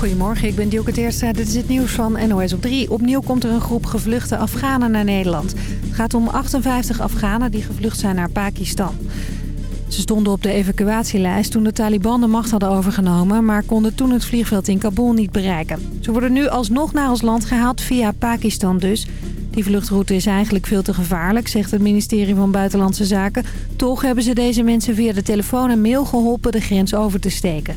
Goedemorgen, ik ben Dielke Teerstra. Dit is het nieuws van NOS op 3. Opnieuw komt er een groep gevluchte Afghanen naar Nederland. Het gaat om 58 Afghanen die gevlucht zijn naar Pakistan. Ze stonden op de evacuatielijst toen de Taliban de macht hadden overgenomen... maar konden toen het vliegveld in Kabul niet bereiken. Ze worden nu alsnog naar ons land gehaald, via Pakistan dus. Die vluchtroute is eigenlijk veel te gevaarlijk, zegt het ministerie van Buitenlandse Zaken. Toch hebben ze deze mensen via de telefoon en mail geholpen de grens over te steken.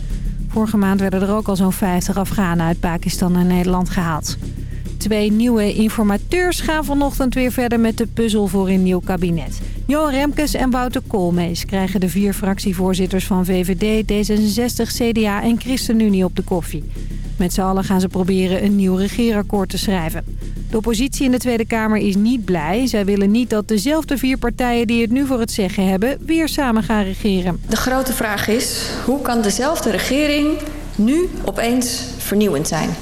Vorige maand werden er ook al zo'n 50 Afghanen uit Pakistan naar Nederland gehaald. Twee nieuwe informateurs gaan vanochtend weer verder met de puzzel voor een nieuw kabinet. Johan Remkes en Wouter Koolmees krijgen de vier fractievoorzitters van VVD, D66, CDA en ChristenUnie op de koffie. Met z'n allen gaan ze proberen een nieuw regeerakkoord te schrijven. De oppositie in de Tweede Kamer is niet blij. Zij willen niet dat dezelfde vier partijen die het nu voor het zeggen hebben... weer samen gaan regeren. De grote vraag is, hoe kan dezelfde regering nu opeens vernieuwend zijn?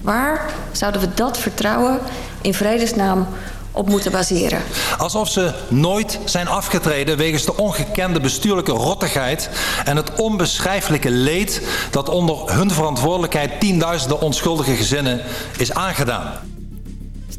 Waar zouden we dat vertrouwen in vredesnaam op moeten baseren. Alsof ze nooit zijn afgetreden wegens de ongekende bestuurlijke rottigheid en het onbeschrijfelijke leed dat onder hun verantwoordelijkheid tienduizenden onschuldige gezinnen is aangedaan.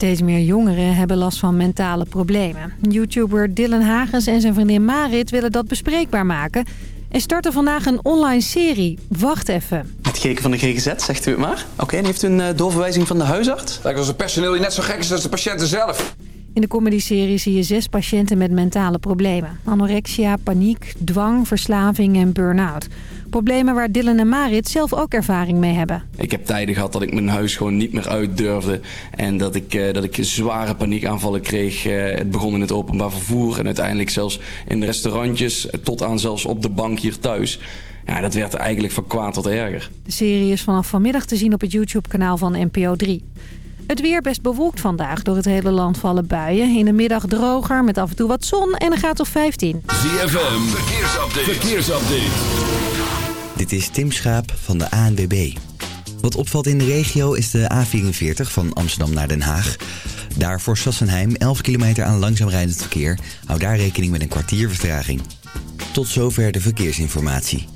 Steeds meer jongeren hebben last van mentale problemen. YouTuber Dylan Hagens en zijn vriendin Marit willen dat bespreekbaar maken... en starten vandaag een online serie. Wacht even. Het gekeken van de GGZ, zegt u het maar. Oké, en heeft u een uh, doorverwijzing van de huisarts? Lijkt als een personeel die net zo gek is als de patiënten zelf. In de comedyserie zie je zes patiënten met mentale problemen. Anorexia, paniek, dwang, verslaving en burn-out. Problemen waar Dylan en Marit zelf ook ervaring mee hebben. Ik heb tijden gehad dat ik mijn huis gewoon niet meer uit durfde. En dat ik, uh, dat ik zware paniekaanvallen kreeg. Uh, het begon in het openbaar vervoer en uiteindelijk zelfs in de restaurantjes. Tot aan zelfs op de bank hier thuis. Ja, dat werd eigenlijk van kwaad tot erger. De serie is vanaf vanmiddag te zien op het YouTube-kanaal van NPO 3. Het weer best bewolkt vandaag. Door het hele land vallen buien. In de middag droger met af en toe wat zon en een gaat op 15. ZFM, verkeersupdate. verkeersupdate. Dit is Tim Schaap van de ANWB. Wat opvalt in de regio is de A44 van Amsterdam naar Den Haag. Daar voor Sassenheim 11 kilometer aan langzaam rijdend verkeer. Hou daar rekening met een kwartier vertraging. Tot zover de verkeersinformatie.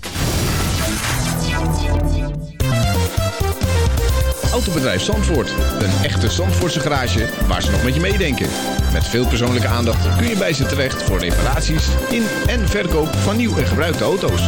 Autobedrijf Zandvoort. Een echte Zandvoortse garage waar ze nog met je meedenken. Met veel persoonlijke aandacht kun je bij ze terecht voor reparaties in en verkoop van nieuw en gebruikte auto's.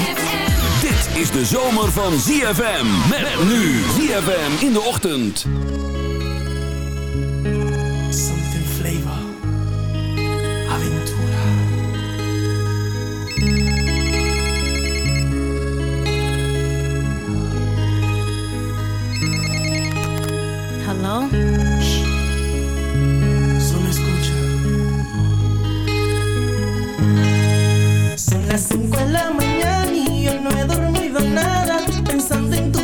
Is de zomer van ZFM. Met nu ZFM in de ochtend. Something flavor. Aventura. Hello? Solo escucha. Son las 5 de la mañana something to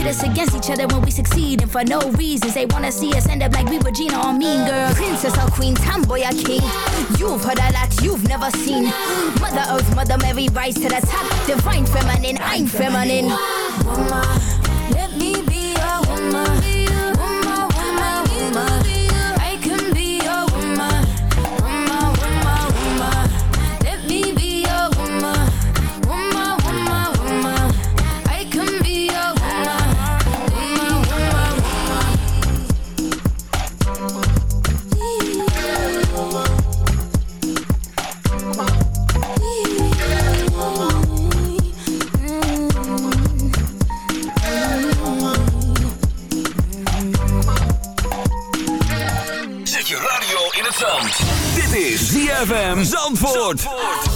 pit us against each other when we succeed and for no reasons. They wanna see us end up like we were Gina or Mean Girl. Princess or queen, tomboy or king. You've heard a lot you've never seen. Mother Earth, Mother Mary, rise to the top. Divine feminine, I'm feminine. Mama, let me Zandvoort.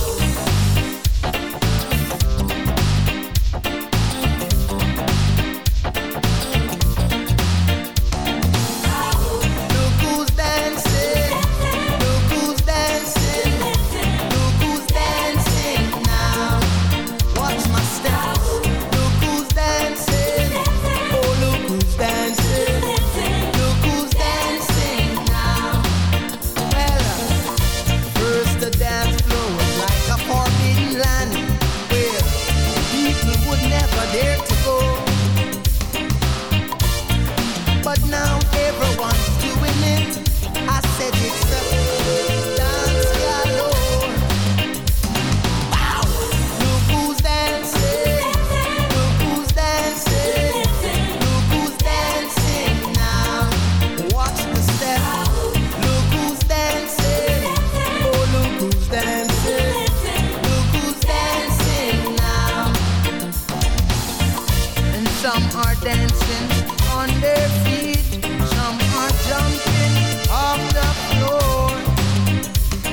Some are dancing on their feet. Some are jumping off the floor.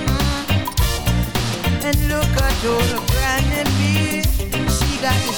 Mm. And look at the Granny B. She got the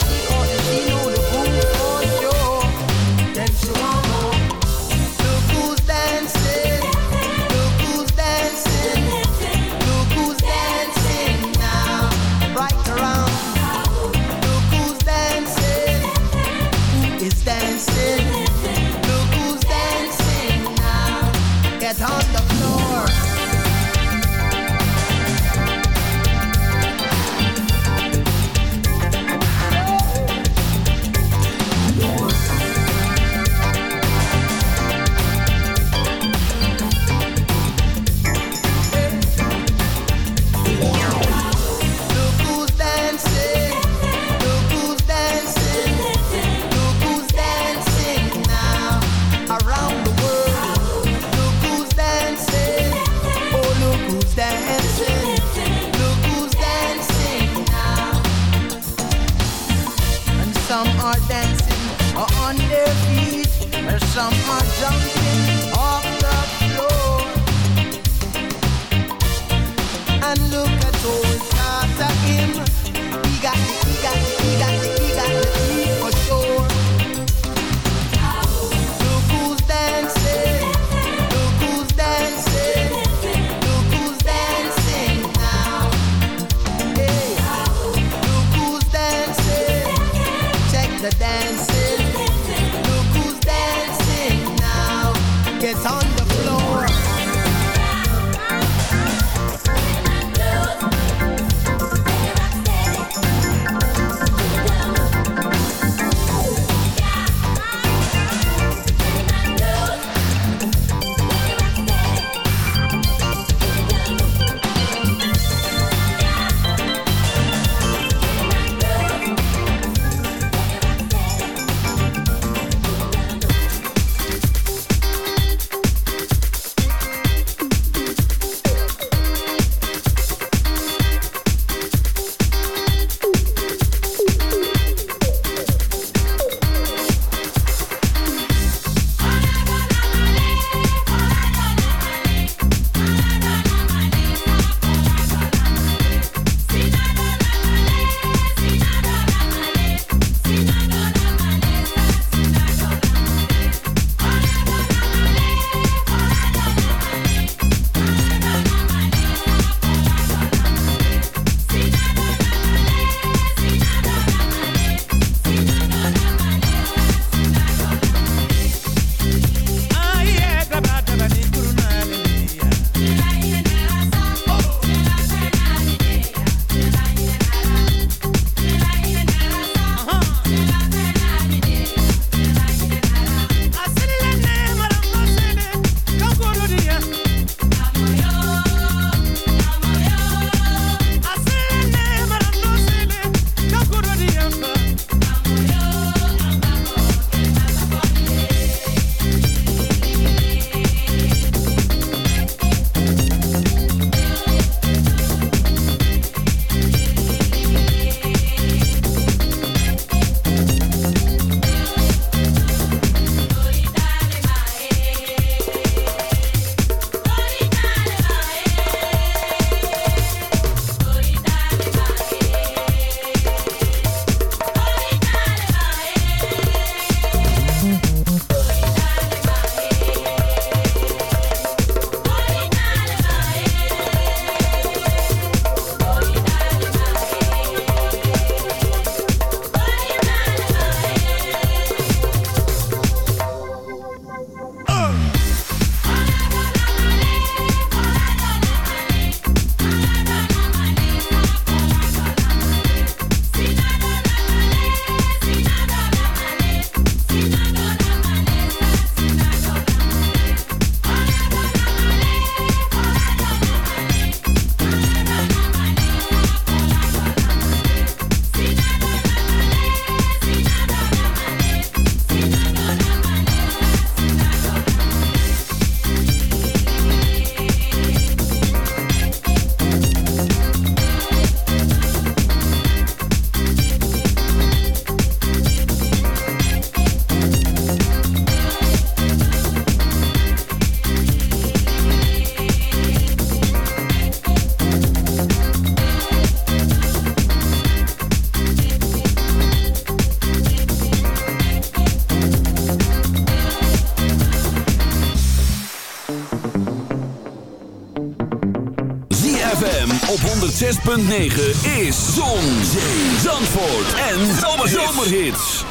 106.9 is Zon, Zee, Zandvoort en Zomerhits.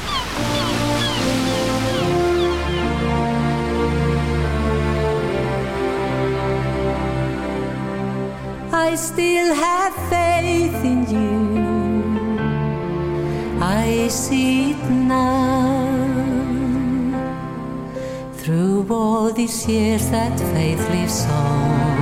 I still have faith in you. I see it now. Through all these years, that faith lives on.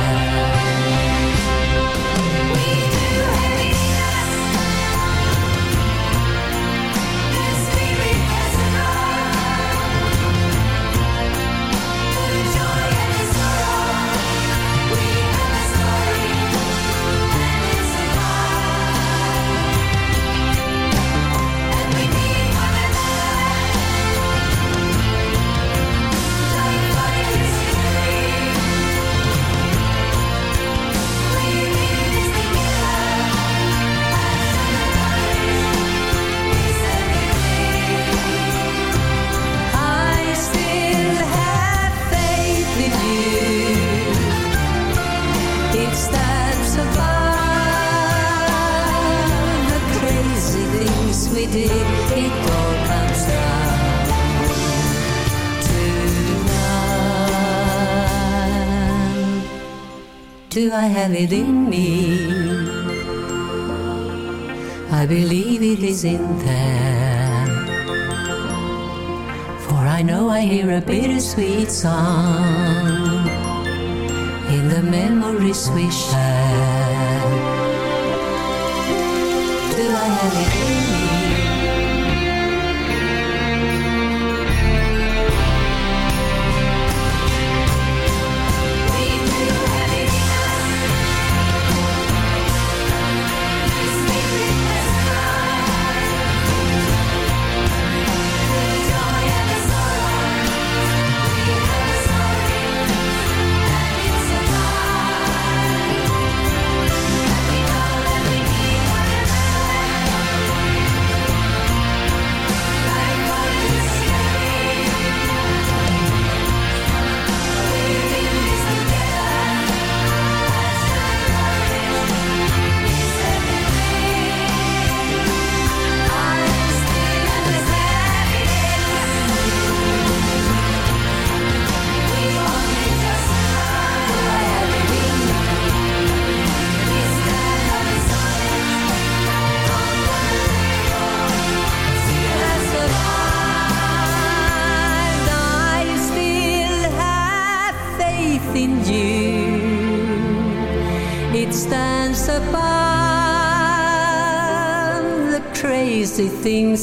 Hallelujah.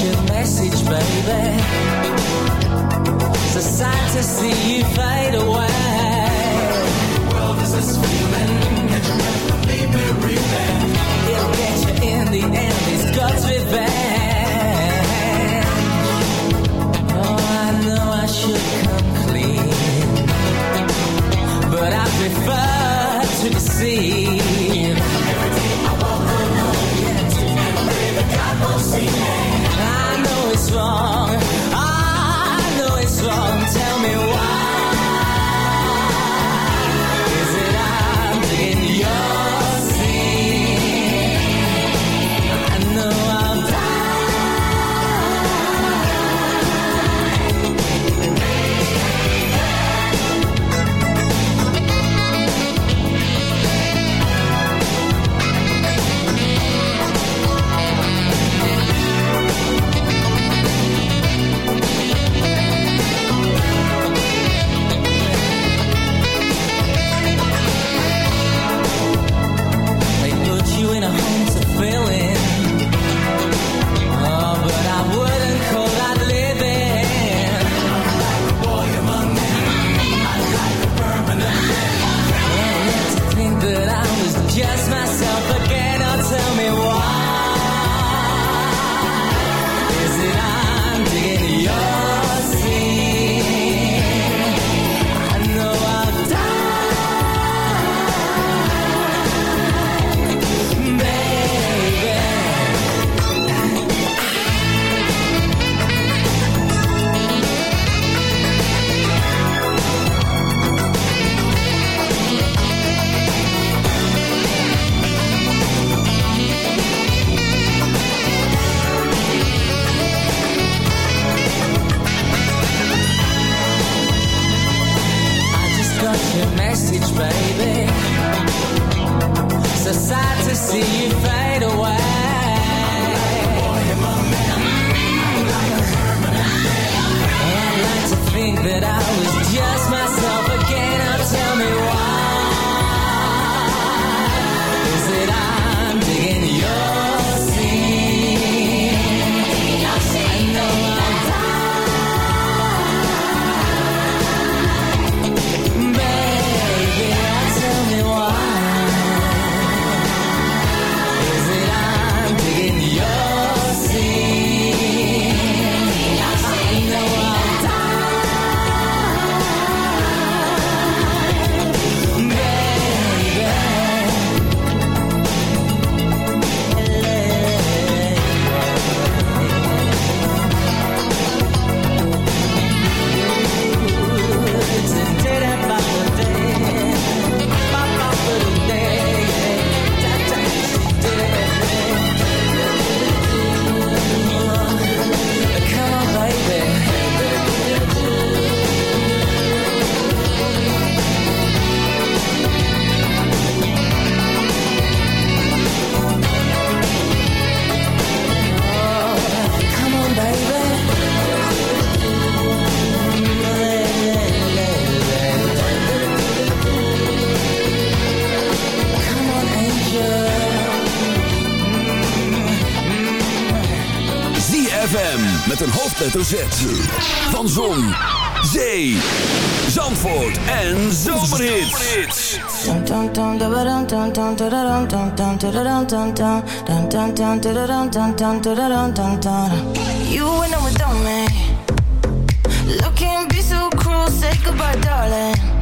Your message, baby. So sad to see you fade away. The world is this feeling. Get your breath, leave me breathing. It'll get you in the end. It's God's revenge. Oh, I know I should come clean, but I prefer to deceive. Met een hoofdletter Z. Van Zon, Zee, Zandvoort en Zomerhits. You went on without me. Looking be so cruel, say goodbye, darling.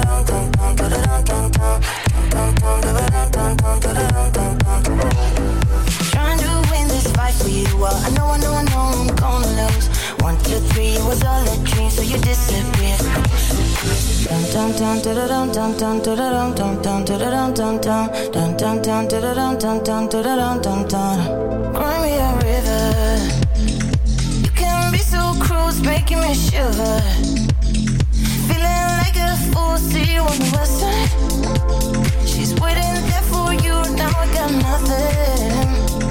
was all a dream, so you disappeared. Dum dum dum dum dum dum dum dum dum dum dum dum dum dum dum dum dum dum dum dum Cry me a river. You can be so cruel, it's making me shiver. Feeling like a fool, see you on the west side. She's waiting there for you, now I got nothing.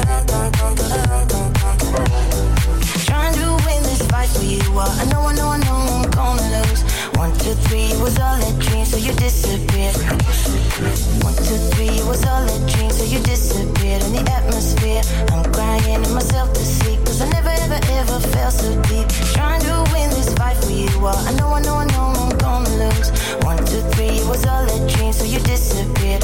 so you disappear.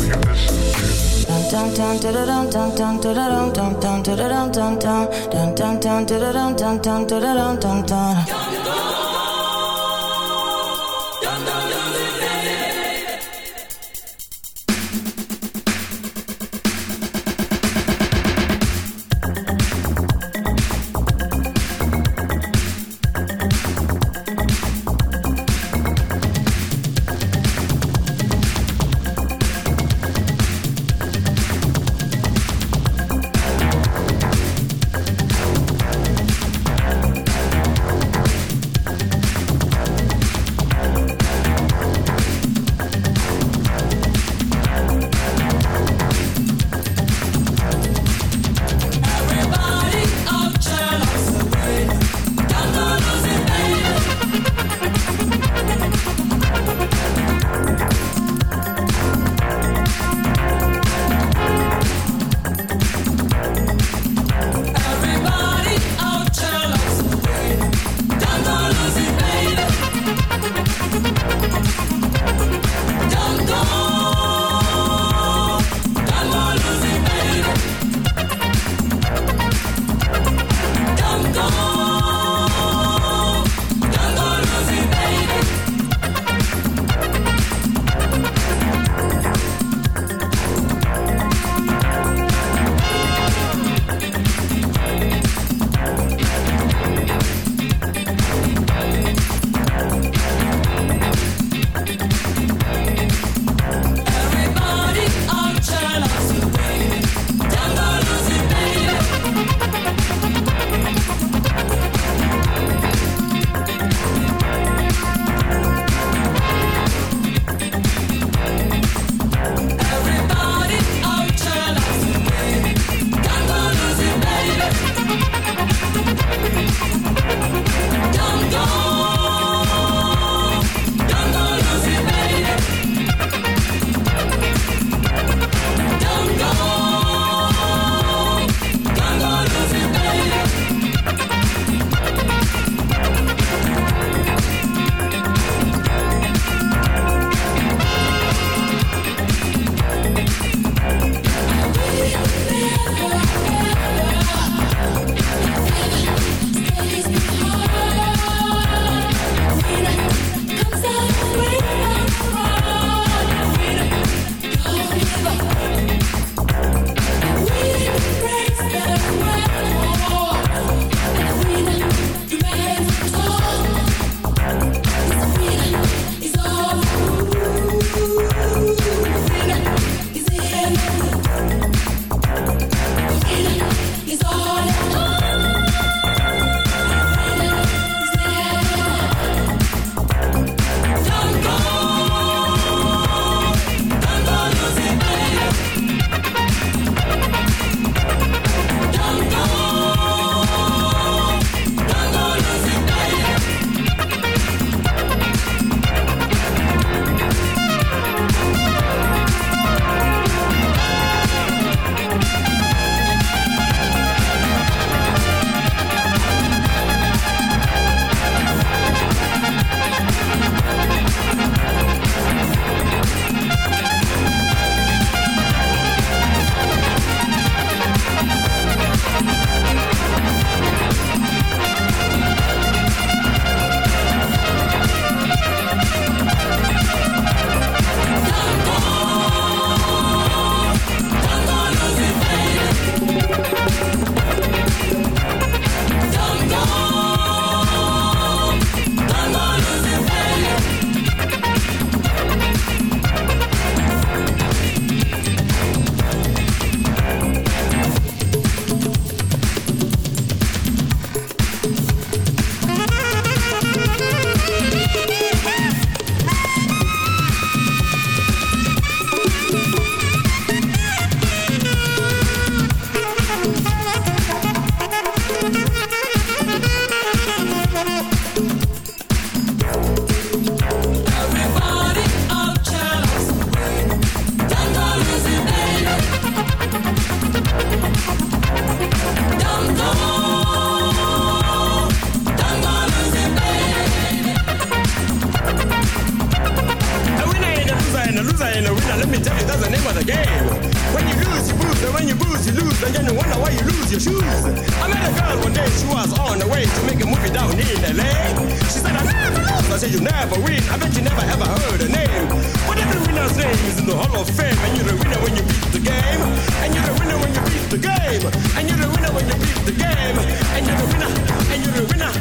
Of Fame, and you're the winner when you beat the game. And you're the winner when you beat the game. And you're the winner when you beat the game. And you're the winner. And you're the winner.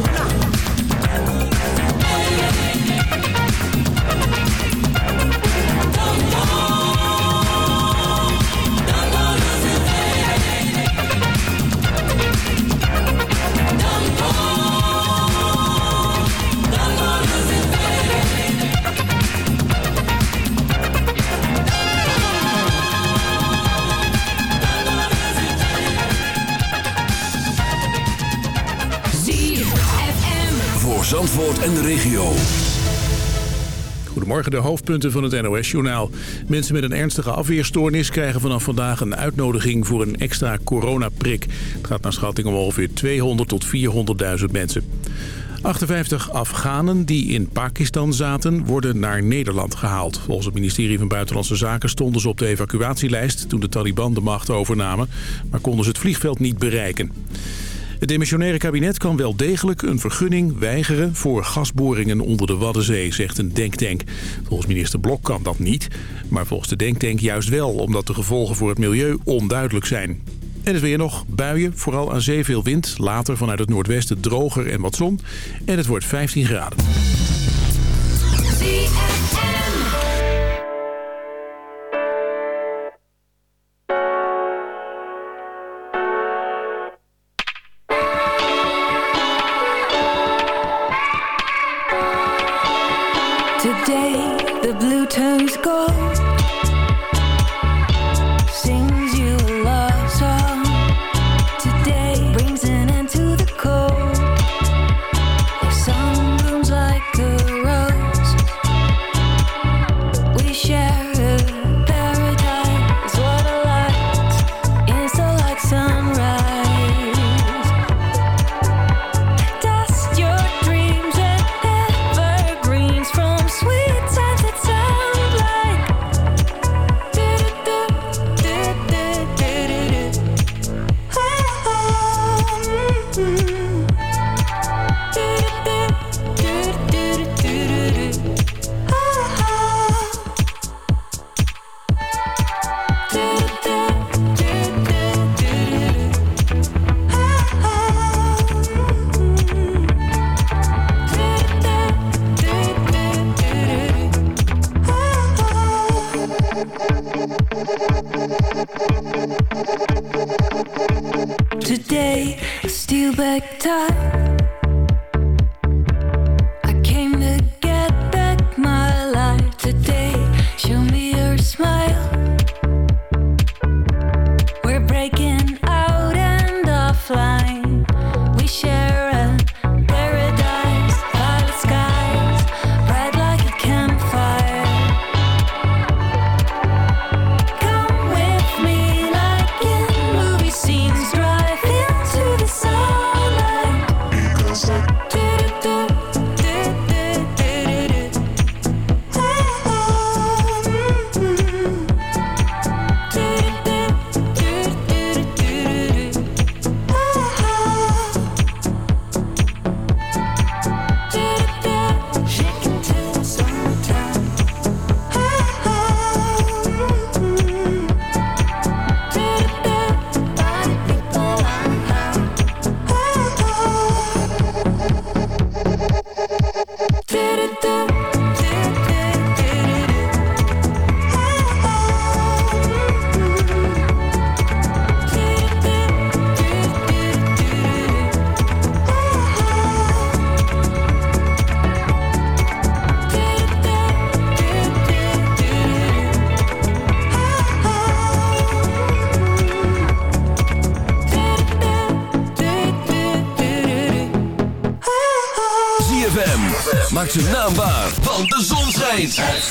winner. En de regio. Goedemorgen, de hoofdpunten van het NOS-journaal. Mensen met een ernstige afweerstoornis krijgen vanaf vandaag een uitnodiging voor een extra coronaprik. Het gaat naar schatting om ongeveer 200 tot 400.000 mensen. 58 Afghanen die in Pakistan zaten worden naar Nederland gehaald. Volgens het ministerie van Buitenlandse Zaken stonden ze op de evacuatielijst toen de Taliban de macht overnamen, maar konden ze het vliegveld niet bereiken. Het demissionaire kabinet kan wel degelijk een vergunning weigeren voor gasboringen onder de Waddenzee, zegt een denktank. Volgens minister Blok kan dat niet, maar volgens de denktank juist wel, omdat de gevolgen voor het milieu onduidelijk zijn. En het weer nog buien, vooral aan zee veel wind, later vanuit het noordwesten droger en wat zon. En het wordt 15 graden.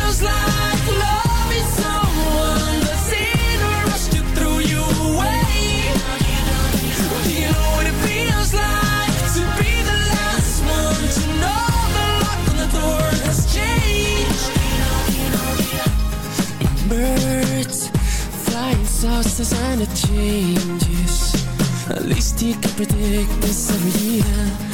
Saucers and it feels like to be the last one to know the lock on the door has changed. Birds flying south to see the changes. At least you can predict this every year.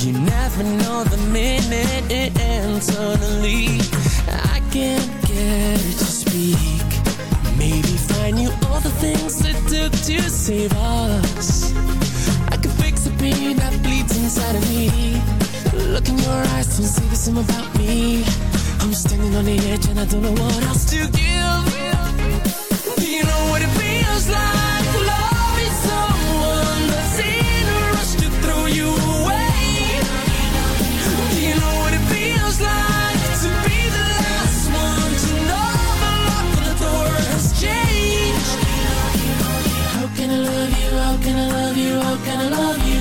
You never know the minute it ends suddenly. I can't get it to speak. Maybe find you all the things it took to save us. I could fix the pain that bleeds inside of me. Look in your eyes, don't say the same about me. I'm standing on the edge and I don't know what else to give.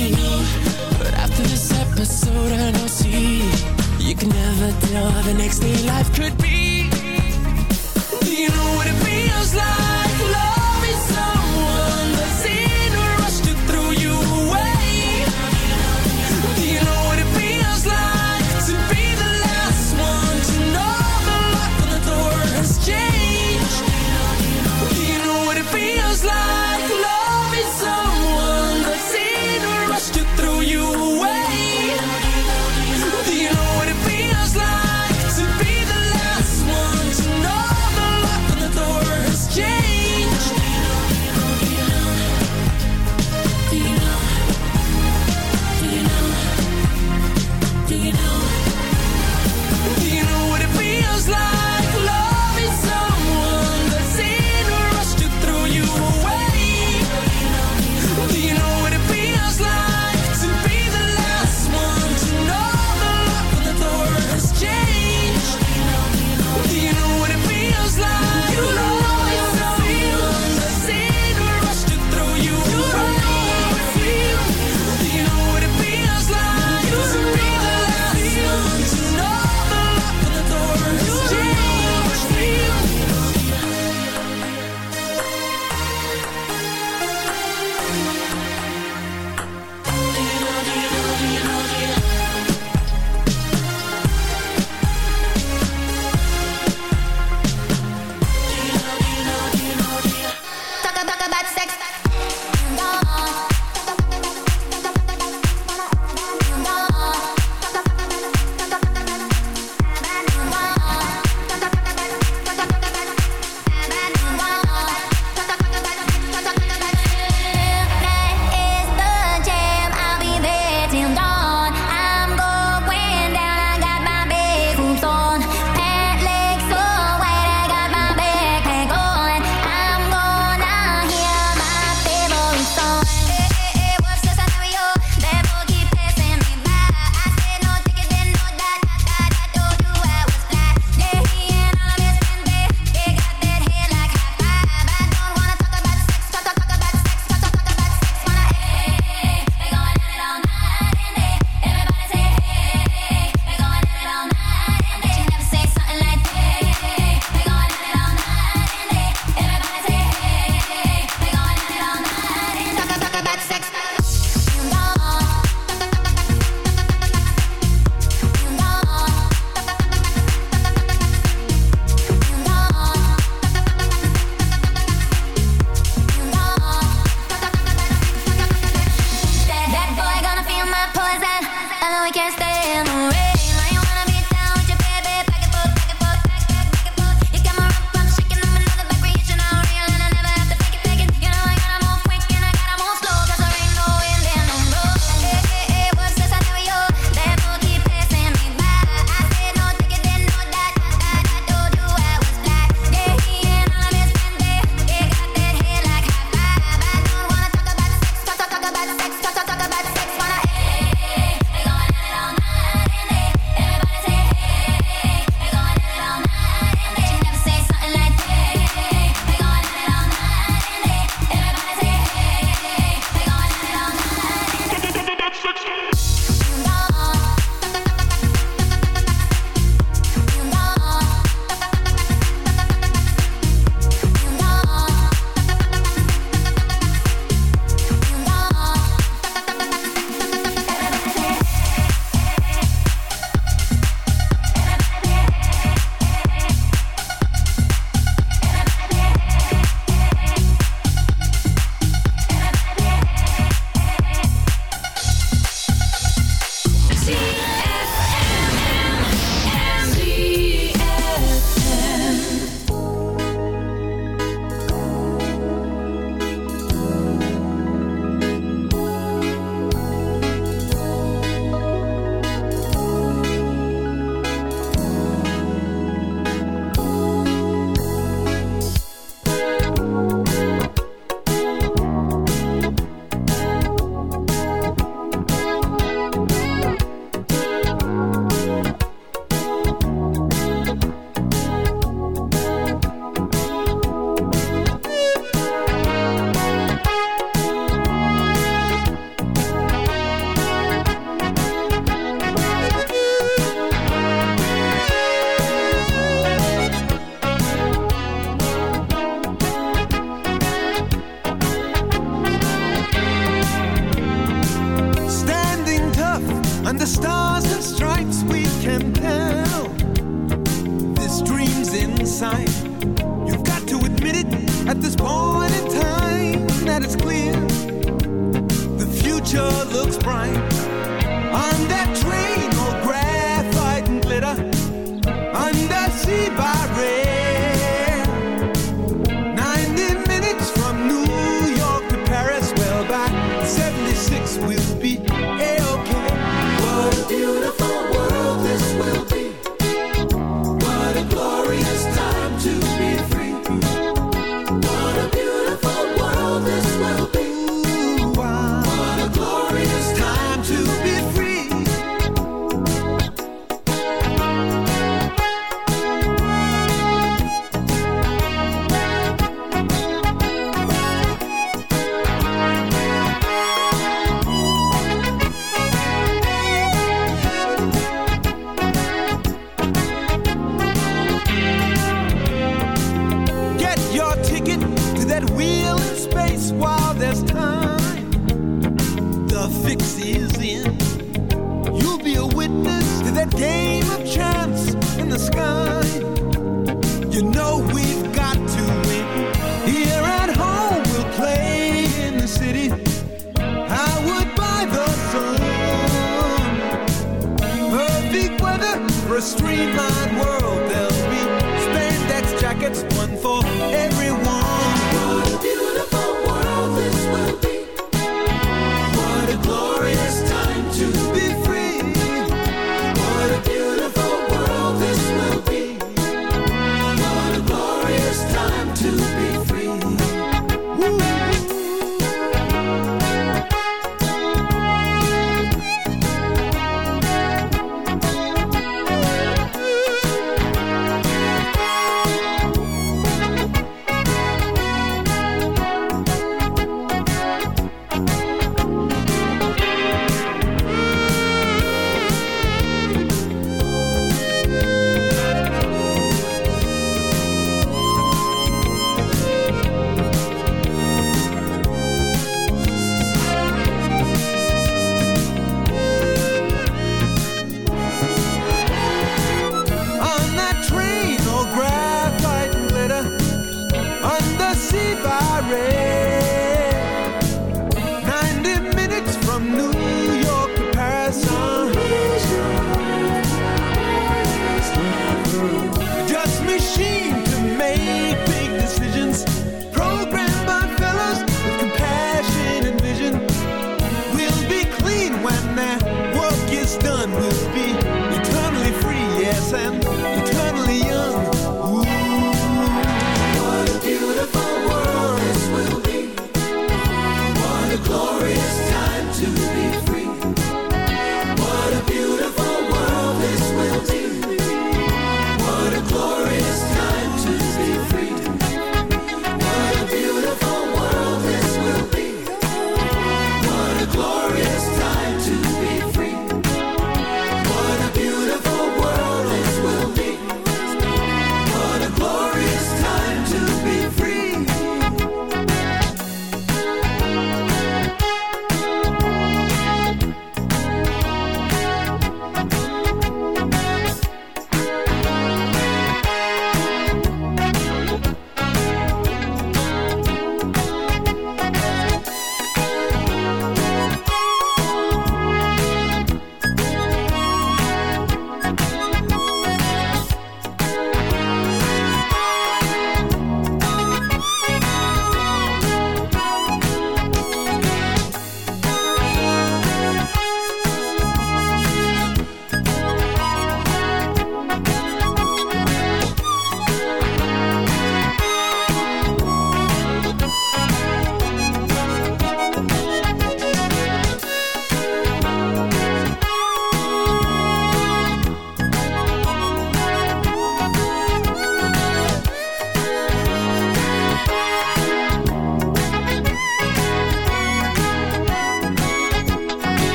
But after this episode I know see You can never tell how the next day life could be Do you know what it feels like? Loving someone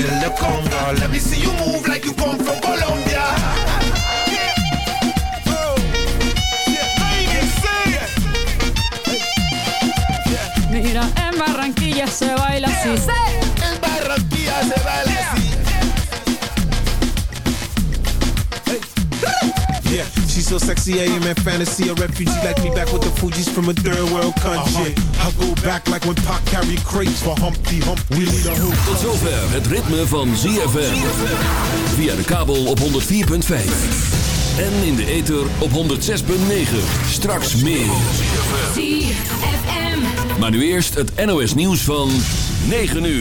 Feel the conga. Let me see you move like you come from Colombia. Mira, en Barranquilla se baila así. So sexy, am in fantasy. A refugee like me back with the Fuji's from a third world country. I go back like when Pac carried crates for Humpty Hump. We need a hoop. Tot zover het ritme van ZFM. Via de kabel op 104.5. En in de ether op 106.9. Straks meer. ZFM. Maar nu eerst het NOS nieuws van 9 uur.